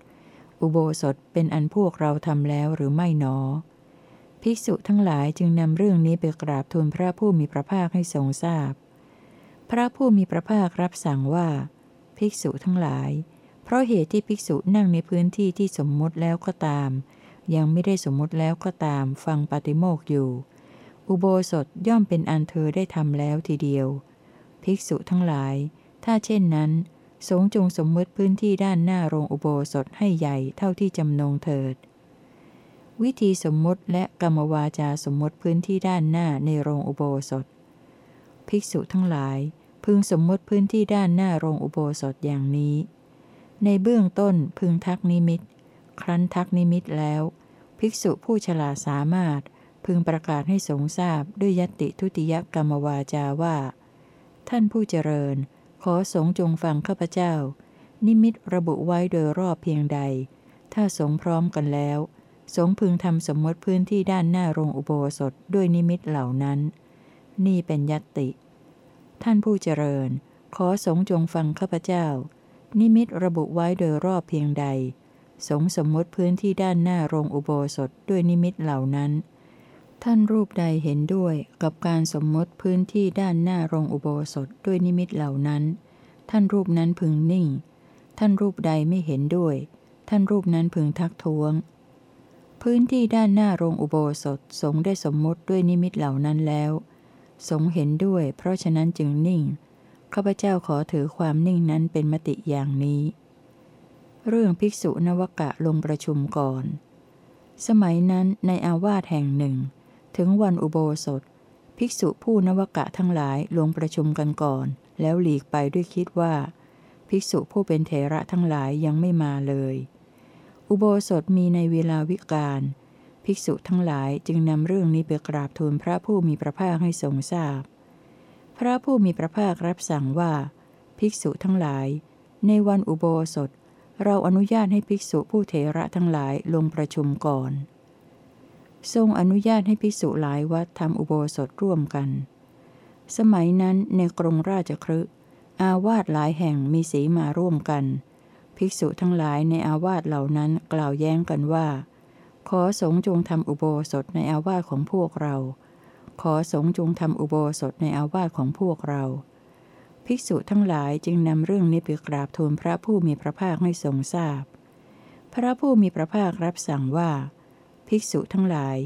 อุโบสถเป็นอันพวกเราทำแล้วหรือไม่หนอ ภิกษุทั้งหลายจึงนำเรื่องนี้ไปกราบทูลพระผู้มีพระภาคให้ทรงทราบพพระผู้มีพระภาครับสั่งว่า ภิกษุทั้งหลาย เพราะเหตุที่ภิกษุนั่งในพื้นที่ที่สมมติแล้วก็ตาม ยังไม่ได้สมมติแล้วก็ตาม ฟังปฏิโมกอยู่ อุโบสถย่อมเป็นอันเธอได้ทำแล้วทีเดียว ภิกษุทั้งหลาย ถ้าเช่นนั้น สงจงสมมติพื้นที่ด้านหน้าโรงอุโบสถให้ใหญ่เท่าที่จำนงเถิด วิธีสมมติและกรรมวาจาสมมติพื้นที่ด้านหน้าในโรงอุโบสถ ภิกษุทั้งหลาย พึงสมมติพื้นที่ด้านหน้าโรงอุโบสถอย่างนี้ ในเบื้องต้นพึงทักนิมิต ครั้นทักนิมิตแล้ว ภิกษุผู้ฉลาดสามารถพึงประกาศให้สงทราบด้วยยติทุติยกรรมวาจาว่า ท่านผู้เจริญ ขอสงจงฟังข้าพเจ้า นิมิตระบุไว้โดยรอบเพียงใด ถ้าสงพร้อมกันแล้ว สงพึงทำสมมติพื้นที่ด้านหน้าโรงอุโบสถด้วยนิมิตเหล่านั้น นี่เป็นยติ ท่านผู้เจริญ ขอสงจงฟังข้าพเจ้า นิมิตระบุไว้โดยรอบเพียงใด สงสมมติพื้นที่ด้านหน้าโรงอุโบสถด้วยนิมิตเหล่านั้น ท่านรูปใดเห็นด้วยกับการสมมติพื้นที่ด้านหน้าโรงอุโบสถด้วยนิมิตเหล่านั้น ท่านรูปนั้นพึงนิ่ง ท่านรูปใดไม่เห็นด้วย ท่านรูปนั้นพึงทักท้วง พื้นที่ด้านหน้าโรงอุโบสถสงได้สมมติด้วยนิมิตเหล่านั้นแล้ว สงเห็นด้วย เพราะฉะนั้นจึงนิ่ง ข้าพเจ้าขอถือความนิ่งนั้นเป็นมติอย่างนี้ เรื่องภิกษุนวกะลงประชุมก่อน สมัยนั้นในอาวาสแห่งหนึ่ง ถึงวันอุโบสถ ภิกษุผู้นวกะทั้งหลายลงประชุมกันก่อน แล้วหลีกไปด้วยคิดว่า ภิกษุผู้เป็นเถระทั้งหลายยังไม่มาเลย อุโบสถมีในเวลาวิกาลภิกษุทั้งหลายจึงนำเรื่องนี้ไปกราบทูลพระผู้มีพระภาคให้ทรงทราบพ ระผู้มีพระภาครับสั่งว่า ภิกษุทั้งหลาย ในวันอุโบสถ เราอนุญาตให้ภิกษุผู้เถระทั้งหลายลงประชุมก่อน ทรงอนุญาตให้ภิกษุหลายวัดทำอุโบสถร่วมกัน สมัยนั้นในกรุงราชครึอาวาสหลายแห่งมีสีมาร่วมกัน ภิกษุทั้งหลายในอาวาสเหล่านั้นกล่าวแย้งกันว่า ขอสงจงทำอุโบสถในอาวาสของพวกเรา ขอสงจงทำอุโบสถในอาวาสของพวกเรา ภิกษุทั้งหลายจึงนำเรื่องนี้ไปกราบทูลพระผู้มีพระภาคให้ทรงทราบพพระผู้มีพระภาครับสั่งว่า ภิกษุทั้งหลาย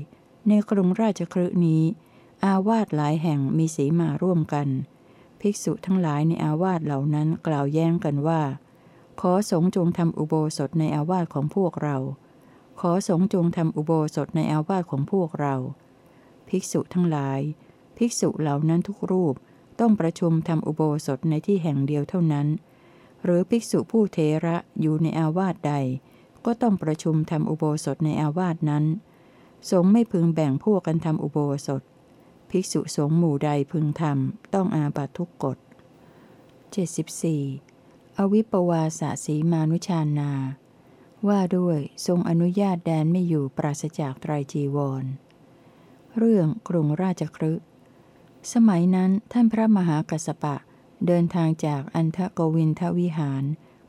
ในกรุงราชครืนี้ อาวาสหลายแห่งมีสีมาร่วมกัน ภิกษุทั้งหลายในอาวาสเหล่านั้นกล่าวแย้งกันว่า ขอสงจงทำอุโบสถในอาวาสของพวกเรา ขอสงจงทำอุโบสถในอาวาสของพวกเรา ภิกษุทั้งหลาย ภิกษุเหล่านั้นทุกรูปต้องประชุมทำอุโบสถในที่แห่งเดียวเท่านั้น หรือภิกษุผู้เทระอยู่ในอาวาสใด ก็ต้องประชุมทำอุโบสถในอาวาสนั้น สงไม่พึงแบ่งพวกกันทำอุโบสถ ภิกษุสงหมู่ใดพึงทำต้องอาบัตทุกกฎ 74. อวิปวาสสีมานุชานา ว่าด้วยทรงอนุญาตแดนไม่อยู่ปราศจากไตรจีวร เรื่องกรุงราชครึสมัยนั้นท่านพระมหากัสปะ เดินทางจากอันทโกวินทวิหาร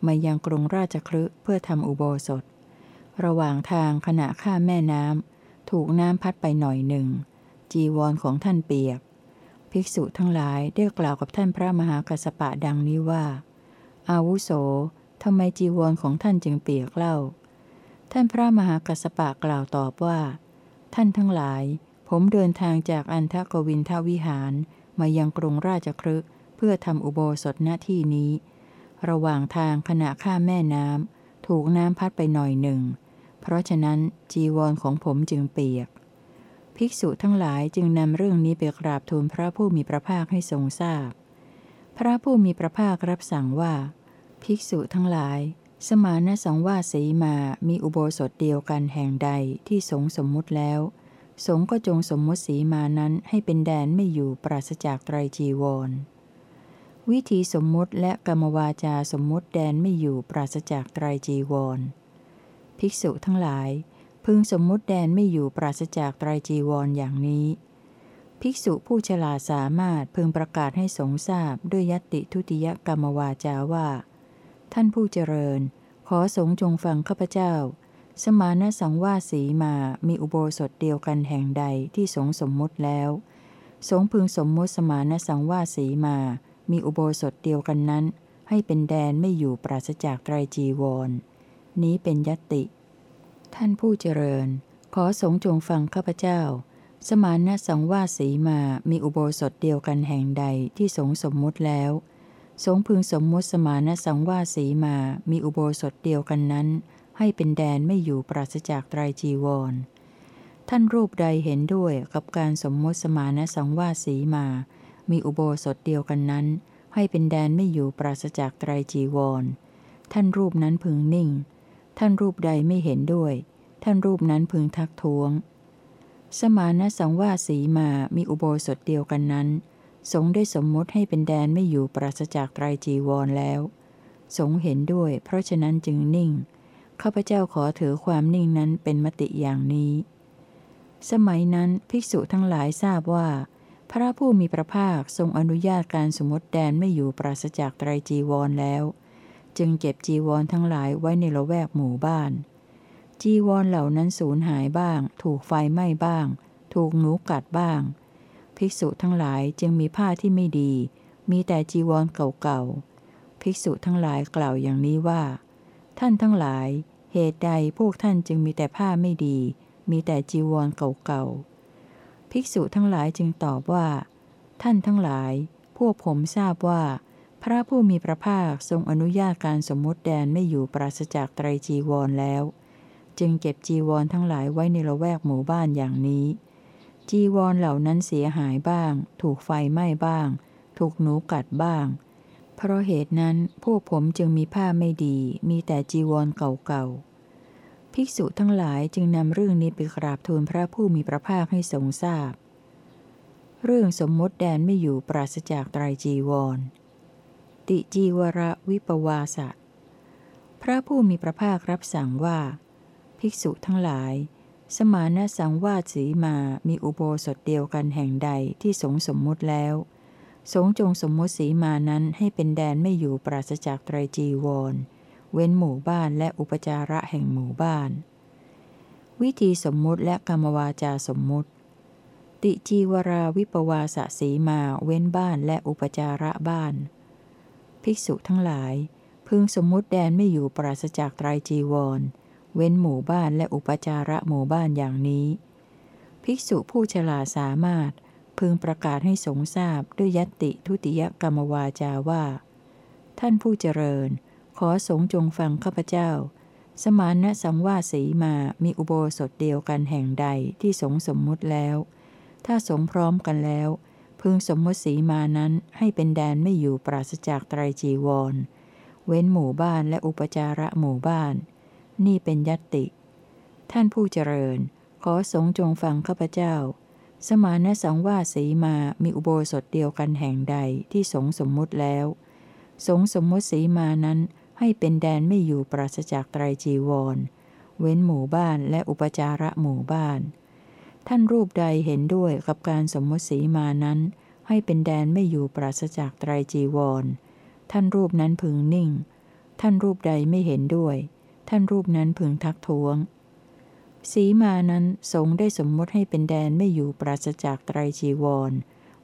มายังกรุงราชครึเพื่อทำอุโบสถ ระหว่างทางขณะข้ามแม่น้ำถูกน้ำพัดไปหน่อยหนึ่ง จีวรของท่านเปียก ภิกษุทั้งหลายได้กล่าวกับท่านพระมหากัสสปะดังนี้ว่า อาวุโสทำไมจีวรของท่านจึงเปียกเล่า ท่านพระมหากัสปะกล่าวตอบว่า ท่านทั้งหลาย ผมเดินทางจากอันทกวินทวิหาร มายังกรุงราชครึกเพื่อทำอุโบสถหน้าที่นี้ ระหว่างทางขณะข้ามแม่น้ำถูกน้ำพัดไปหน่อยหนึ่ง เพราะฉะนั้นจีวรของผมจึงเปียก ภิกษุทั้งหลายจึงนำเรื่องนี้ไปกราบทูลพระผู้มีพระภาคให้ทรงทราบพพระผู้มีพระภาครับสั่งว่า ภิกษุทั้งหลาย สมานสังวาสีมามีอุโบสถเดียวกันแห่งใดที่สงสมมุติแล้ว สงก็จงสมมุติสีมานั้นให้เป็นแดนไม่อยู่ปราศจากไตรจีวร วิธีสมมุติและกรรมวาจาสมมุติแดนไม่อยู่ปราศจากไตรจีวร ภิกษุทั้งหลาย พึงสมมุติแดนไม่อยู่ปราศจากไตรจีวรอย่างนี้ ภิกษุผู้ฉลาดสามารถพึงประกาศให้สงทราบด้วยยตติทุติยกรรมวาจาว่า ท่านผู้เจริญ ขอสงจงฟังข้าพเจ้า สมานสังวาสีมามีอุโบสถเดียวกันแห่งใดที่สงสมมุติแล้ว สงพึงสมมุติสมานสังวาสีมา มีอุโบสถเดียวกันนั้น ให้เป็นแดนไม่อยู่ปราศจากไตรจีวร นี้เป็นยติ ท่านผู้เจริญ ขอสงจงฟังข้าพเจ้า สมานสังวาสีมามีอุโบสถเดียวกันแห่งใดที่สงสมมุติแล้ว สงพึงสมมุติสมานสังวาสีมา มีอุโบสถเดียวกันนั้น ให้เป็นแดนไม่อยู่ปราศจากไตรจีวร ท่านรูปใดเห็นด้วยกับการสมมติสมานสังวาสีมา มีอุโบสถเดียวกันนั้น ให้เป็นแดนไม่อยู่ปราศจากไตรจีวร ท่านรูปนั้นพึงนิ่ง ท่านรูปใดไม่เห็นด้วย ท่านรูปนั้นพึงทักท้วง สมานสังวาสีมา มีอุโบสถเดียวกันนั้น สงฆ์ได้สมมติให้เป็นแดนไม่อยู่ปราศจากไตรจีวรแล้ว สงฆ์เห็นด้วย เพราะฉะนั้นจึงนิ่ง ข้าพเจ้าขอถือความนิ่งนั้นเป็นมติอย่างนี้ สมัยนั้นภิกษุทั้งหลายทราบว่า พระผู้มีพระภาคทรงอนุญาตการสมมติแดนไม่อยู่ปราศจากไตรจีวรแล้ว จึงเก็บจีวรทั้งหลายไว้ในละแวกหมู่บ้าน จีวรเหล่านั้นสูญหายบ้าง ถูกไฟไหม้บ้าง ถูกหนูกัดบ้าง ภิกษุทั้งหลายจึงมีผ้าที่ไม่ดี มีแต่จีวรเก่าๆภิกษุทั้งหลายกล่าวอย่างนี้ว่า ท่านทั้งหลาย เหตุใดพวกท่านจึงมีแต่ผ้าไม่ดี มีแต่จีวรเก่าๆ ภิกษุทั้งหลายจึงตอบว่า ท่านทั้งหลาย พวกผมทราบว่า พระผู้มีพระภาคทรงอนุญาตการสมมติแดนไม่อยู่ปราศจากไตรจีวรแล้ว จึงเก็บจีวรทั้งหลายไว้ในละแวกหมู่บ้านอย่างนี้ จีวรเหล่านั้นเสียหายบ้าง ถูกไฟไหม้บ้าง ถูกหนูกัดบ้าง เพราะเหตุนั้นพวกผมจึงมีผ้าไม่ดี มีแต่จีวรเก่าๆ ภิกษุทั้งหลายจึงนำเรื่องนี้ไปกราบทูลพระผู้มีพระภาคให้ทรงทราบ เรื่องสมมติแดนไม่อยู่ปราศจากไตรจีวร ติจีวระวิปวาสะพระผู้มีพระภาครับสั่งว่า ภิกษุทั้งหลาย สมานสังวาสีมามีอุโบสถเดียวกันแห่งใดที่สงสมมุติแล้ว สงจงสมมติสีมานั้นให้เป็นแดนไม่อยู่ปราศจากไตรจีวร เว้นหมู่บ้านและอุปจาระแห่งหมู่บ้าน วิธีสมมุติและกรรมวาจาสมมุติ ติจีวราวิปวาสสีมาเว้นบ้านและอุปจาระบ้าน ภิกษุทั้งหลาย พึงสมมุติแดนไม่อยู่ปราศจากไตรจีวร เว้นหมู่บ้านและอุปจาระหมู่บ้านอย่างนี้ ภิกษุผู้ฉลาดสามารถ พึงประกาศให้สงทราบด้วยยตติทุติยกรรมวาจาว่า ท่านผู้เจริญ ขอสงจงฟังข้าพเจ้า สมานสังวาสีมามีอุโบสถเดียวกันแห่งใดที่สงสมมุติแล้ว ถ้าสงพร้อมกันแล้ว พึงสมมติสีมานั้นให้เป็นแดนไม่อยู่ปราศจากไตรจีวร เว้นหมู่บ้านและอุปจาระหมู่บ้าน นี่เป็นยติ ท่านผู้เจริญ ขอสงจงฟังข้าพเจ้า สมานสังวาสีมามีอุโบสถเดียวกันแห่งใดที่สงสมมุติแล้ว สงสมมุติสีมานั้นให้เป็นแดนไม่อยู่ปราศจากไตรจีวร เว้นหมู่บ้านและอุปจาระหมู่บ้าน ท่านรูปใดเห็นด้วยกับการสมมติสีมานั้น ให้เป็นแดนไม่อยู่ปราศจากไตรจีวร ท่านรูปนั้นพึงนิ่ง ท่านรูปใดไม่เห็นด้วย ท่านรูปนั้นพึงทักท้วง สีมานั้นสงได้สมมติให้เป็นแดนไม่อยู่ปราศจากไตรจีวร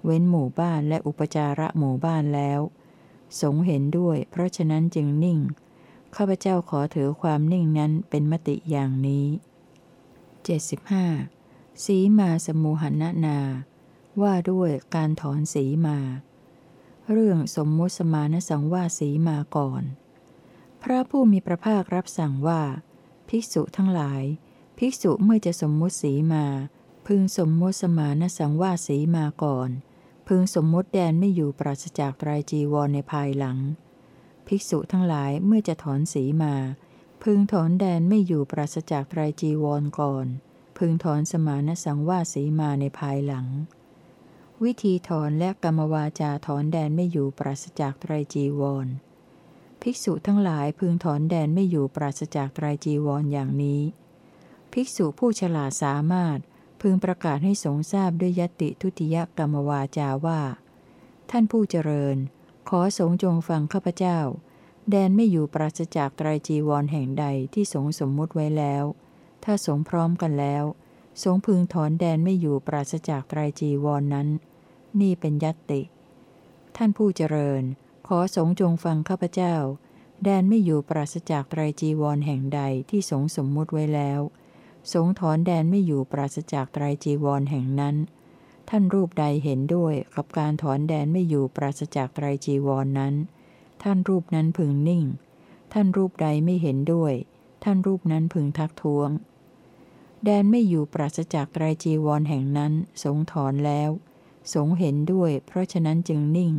เว้นหมู่บ้านและอุปจาระหมู่บ้านแล้ว สงเห็นด้วยเพราะฉะนั้นจึงนิ่ง ข้าพเจ้าขอถือความนิ่งนั้นเป็นมติอย่างนี้ 75. สีมาสมูหณนา ว่าด้วยการถอนสีมา เรื่องสมมุติสมานสังว่าสีมาก่อน พระผู้มีพระภาครับสั่งว่า ภิกษุทั้งหลาย ภิกษุเมื่อจะสมมุติสีมา พึงสมมุติสมานสังวาสีมาก่อน พึงสมมุติแดนไม่อยู่ปราศจากไตรจีวรในภายหลัง ภิกษุทั้งหลายเมื่อจะถอนสีมา พึงถอนแดนไม่อยู่ปราศจากไตรจีวรก่อน พึงถอนสมานสังวาสีมาในภายหลัง วิธีถอนและกรรมวาจาถอนแดนไม่อยู่ปราศจากไตรจีวรภิกษุทั้งหลายพึงถอนแดนไม่อยู่ปราศจากไตรจีวรอย่างนี้ ภิกษุผู้ฉลาดสามารถ พึงประกาศให้สงทราบด้วยยติทุติยกรรมวาจาว่า ท่านผู้เจริญ ขอสงจงฟังข้าพเจ้า แดนไม่อยู่ปราศจากไตรจีวรแห่งใดที่สงสมมุติไว้แล้ว ถ้าสงพร้อมกันแล้ว สงพึงถอนแดนไม่อยู่ปราศจากไตรจีวรนนั้น นี่เป็นยติ ท่านผู้เจริญ ขอสงจงฟังข้าพเจ้า แดนไม่อยู่ปราศจากไตรจีวรแห่งใดที่สงสมมุติไว้แล้ว สงถอนแดนไม่อยู่ปราศจากไตรจีวรแห่งนั้น ท่านรูปใดเห็นด้วยกับการถอนแดนไม่อยู่ปราศจากไตรจีวรนนั้น ท่านรูปนั้นพึงนิ่ง ท่านรูปใดไม่เห็นด้วย ท่านรูปนั้นพึงทักท้วง แดนไม่อยู่ปราศจากไตรจีวรแห่งนั้น สงถอนแล้ว สงเห็นด้วย เพราะฉะนั้นจึงนิ่ง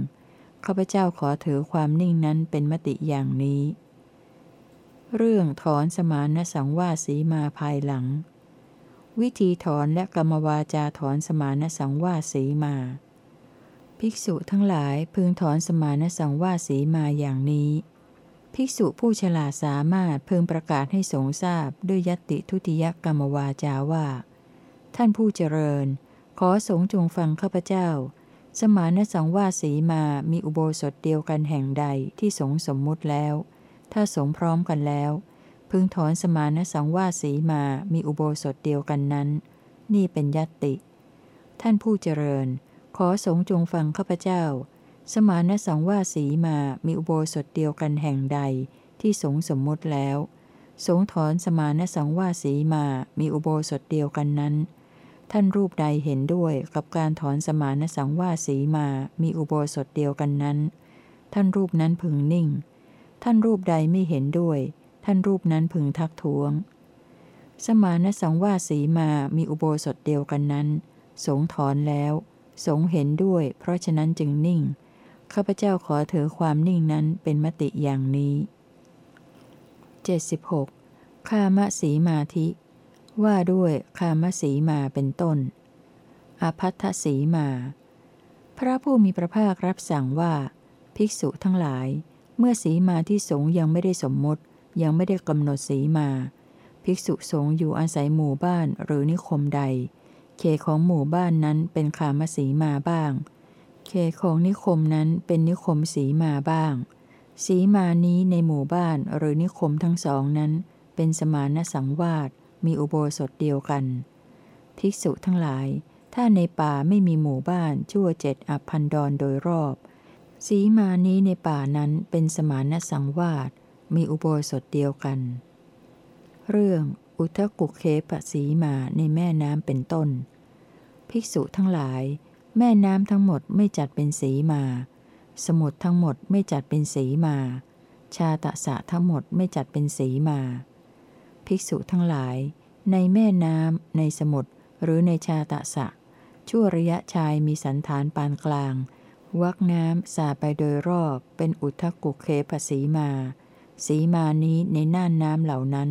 ข้าพเจ้าขอถือความนิ่งนั้นเป็นมติอย่างนี้ เรื่องถอนสมานสังวาสีมาภายหลัง วิธีถอนและกรรมวาจาถอนสมานสังวาสีมา ภิกษุทั้งหลายพึงถอนสมานสังวาสีมาอย่างนี้ ภิกษุผู้ฉลาดสามารถพึงประกาศให้สงทราบด้วยยติทุติยกรรมวาจาว่า ท่านผู้เจริญ ขอสงจงฟังข้าพเจ้า สมานสังวาสีมามีอุโบสถเดียวกันแห่งใดที่สงสมมุติแล้ว ถ้าสงพร้อมกันแล้ว พึงถอนสมานสังวาสีมามีอุโบสถเดียวกันนั้น นี่เป็นยติ ท่านผู้เจริญ ขอสงจงฟังข้าพเจ้า สมานสังวาสีมามีอุโบสถเดียวกันแห่งใดที่สงสมมติแล้ว สงถอนสมานสังวาสีมามีอุโบสถเดียวกันนั้นท่านรูปใดเห็นด้วยกับการถอนสมานสังวาสีมา มีอุโบสถเดียวกันนั้น ท่านรูปนั้นพึงนิ่ง ท่านรูปใดไม่เห็นด้วย ท่านรูปนั้นพึงทักท้วง สมานสังวาสีมามีอุโบสถเดียวกันนั้น สงถอนแล้ว สงเห็นด้วย เพราะฉะนั้นจึงนิ่ง ข้าพเจ้าขอถือความนิ่งนั้นเป็นมติอย่างนี้ 76. คามสีมาธิ ว่าด้วยคามสีมาเป็นต้นอภัทสีมา พระผู้มีพระภาครับสั่งว่า ภิกษุทั้งหลาย เมื่อสีมาที่สงยังไม่ได้สมมติ ยังไม่ได้กำหนดสีมา ภิกษุสงฆ์อยู่อาศัยหมู่บ้านหรือนิคมใด เขตของหมู่บ้านนั้นเป็นคามสีมาบ้าง เขตของนิคมนั้นเป็นนิคมสีมาบ้าง สีมานี้ในหมู่บ้านหรือนิคมทั้งสองนั้น เป็นสมานสังวาสมีอุโบสถเดียวกัน ภิกษุทั้งหลาย ถ้าในป่าไม่มีหมู่บ้านชั่วเจ็ดอัพพันดรโดยรอบ สีมานี้ในป่านั้นเป็นสมานสังวาสมีอุโบสถเดียวกัน เรื่องอุทกุเคปสีมาในแม่น้ำเป็นต้น ภิกษุทั้งหลาย แม่น้ำทั้งหมดไม่จัดเป็นสีมา สมุทรทั้งหมดไม่จัดเป็นสีมา ชาตะสะทั้งหมดไม่จัดเป็นสีมา ภิกษุทั้งหลาย ในแม่น้ำในสมุทรหรือในชาตะสะชั่วระยะชายมีสันฐานปานกลาง วักน้ำสาไปโดยรอบเป็นอุทกุเคปสีมา สีมานี้ในน่านน้ำเหล่านั้น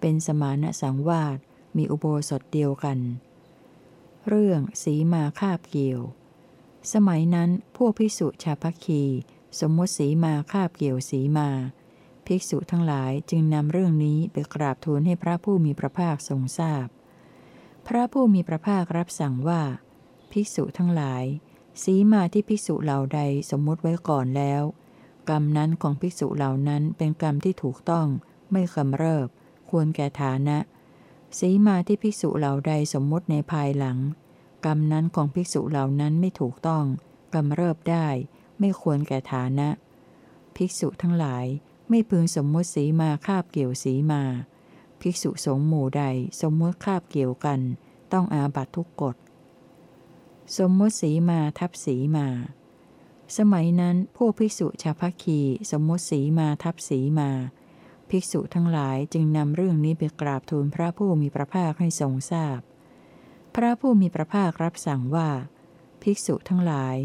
เป็นสมานสังวาสมีอุโบสถเดียวกัน เรื่องสีมาคาบเกี่ยว สมัยนั้นพวกภิกษุชาพัคคี สมมติสีมาคาบเกี่ยวสีมา ภิกษุทั้งหลายจึงนำเรื่องนี้ไปกราบทูลให้พระผู้มีพระภาคทรงทราบพพระผู้มีพระภาครับสั่งว่า ภิกษุทั้งหลาย สีมาที่ภิกษุเหล่าใดสมมติไว้ก่อนแล้ว กรรมนั้นของภิกษุเหล่านั้นเป็นกรรมที่ถูกต้อง ไม่กำเริบ ควรแก่ฐานะ สีมาที่ภิกษุเหล่าใดสมมติในภายหลัง กรรมนั้นของภิกษุเหล่านั้นไม่ถูกต้องกำเริบได้ ไม่ควรแก่ฐานะ ภิกษุทั้งหลายไม่พึงสมมติสีมาคาบเกี่ยวสีมา ภิกษุสงฆ์หมู่ใดสมมติคาบเกี่ยวกัน ต้องอาบัตทุกกฎ สมมติสีมาทับสีมา สมัยนั้นพวกภิกษุชาวพัคีสมมติสีมาทับสีมา ภิกษุทั้งหลายจึงนำเรื่องนี้ไปกราบทูลพระผู้มีพระภาคให้ทรงทราบพพระผู้มีพระภาครับสั่งว่า ภิกษุทั้งหลาย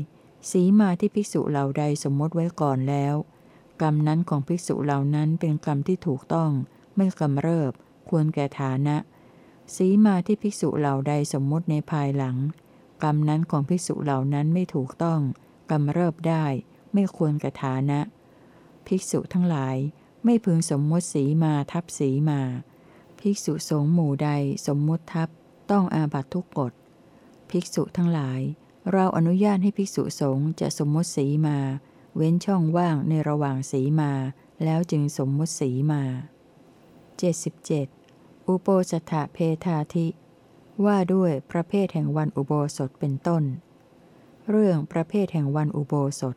สีมาที่ภิกษุเหล่าใดสมมติไว้ก่อนแล้ว กรรมนั้นของภิกษุเหล่านั้นเป็นกรรมที่ถูกต้อง ไม่กำเริบ ควรแก่ฐานะ สีมาที่ภิกษุเหล่าใดสมมติในภายหลัง กรรมนั้นของภิกษุเหล่านั้นไม่ถูกต้องกำเริบได้ ไม่ควรแก่ฐานะ ภิกษุทั้งหลาย ไม่พึงสมมติสีมาทับสีมา ภิกษุสงฆ์หมู่ใดสมมติทับต้องอาบัตทุกกฎ ภิกษุทั้งหลาย เราอนุญาตให้ภิกษุสงฆ์จะสมมติสีมา เว้นช่องว่างในระหว่างสีมา แล้วจึงสมมติสีมา 77. อุโปสถเพทาธิ ว่าด้วยประเภทแห่งวันอุโบสถเป็นต้น เรื่องประเภทแห่งวันอุโบสถ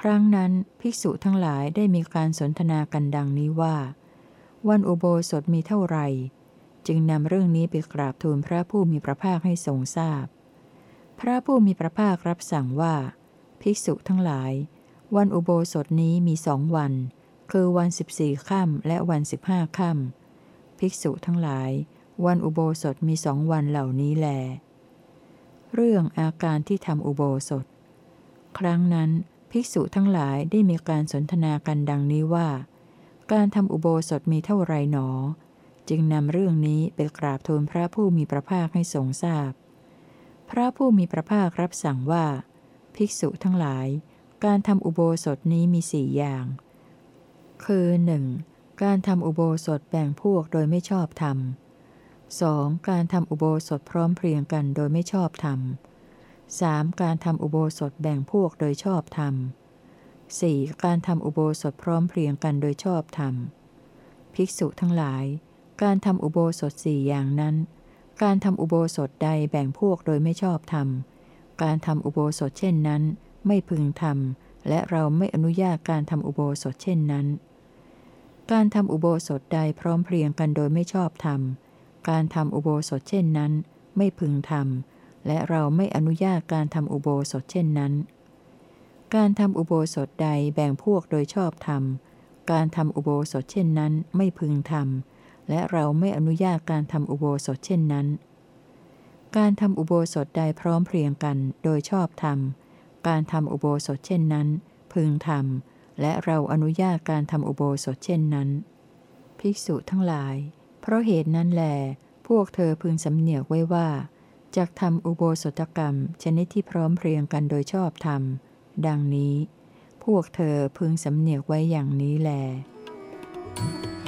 ครั้งนั้นภิกษุทั้งหลายได้มีการสนทนากันดังนี้ว่า วันอุโบสถมีเท่าไหร่ จึงนำเรื่องนี้ไปกราบทูลพระผู้มีพระภาคให้ทรงทราบพพระผู้มีพระภาครับสั่งว่า ภิกษุทั้งหลาย วันอุโบสถนี้มีสองวัน คือวันสิบสี่ค่ำและวันสิบห้าค่ำภิกษุทั้งหลาย วันอุโบสถมีสองวันเหล่านี้แล เรื่องอาการที่ทำอุโบสถ ครั้งนั้นภิกษุทั้งหลายได้มีการสนทนากันดังนี้ว่า การทำอุโบสถมีเท่าไรหนอ จึงนำเรื่องนี้ไปกราบทูลพระผู้มีพระภาคให้ทรงทราบพพระผู้มีพระภาครับสั่งว่า ภิกษุทั้งหลาย การทำอุโบสถนี้มีสี่อย่าง คือ 1. การทำอุโบสถแบ่งพวกโดยไม่ชอบธรรม 2. การทำอุโบสถพร้อมเพรียงกันโดยไม่ชอบธรรม 3. การทำอุโบสถแบ่งพวกโดยชอบธรรม 4. การทำอุโบสถพร้อมเพรียงกันโดยชอบธรรม ภิกษุทั้งหลาย การทำอุโบสถสี่อย่างนั้น การทำอุโบสถใดแบ่งพวกโดยไม่ชอบธรรม การทำอุโบสถเช่นนั้น ไม่พึงทำและเราไม่อนุญาตการทำอุโบสถเช่นนั้น การทำอุโบสถใดพร้อมเพรียงกันโดยไม่ชอบธรรม การทำอุโบสถเช่นนั้น ไม่พึงทำและเราไม่อนุญาตการทำอุโบสถเช่นนั้น การทำอุโบสถใดแบ่งพวกโดยชอบธรรม การทำอุโบสถเช่นนั้น ไม่พึงทำและเราไม่อนุญาตการทำอุโบสถเช่นนั้น การทำอุโบสถใดพร้อมเพรียงกันโดยชอบธรรม การทำอุโบสถเช่นนั้น พึงทำและเราอนุญาตการทำอุโบสถเช่นนั้น ภิกษุทั้งหลาย เพราะเหตุนั้นแหลพวกเธอพึงสำเนียกไว้ว่าจากทำอุโบสถกรรม ชนิดที่พร้อมเพรียงกันโดยชอบธรรม ดังนี้ พวกเธอพึงสำเนียกไว้อย่างนี้แล Thank you.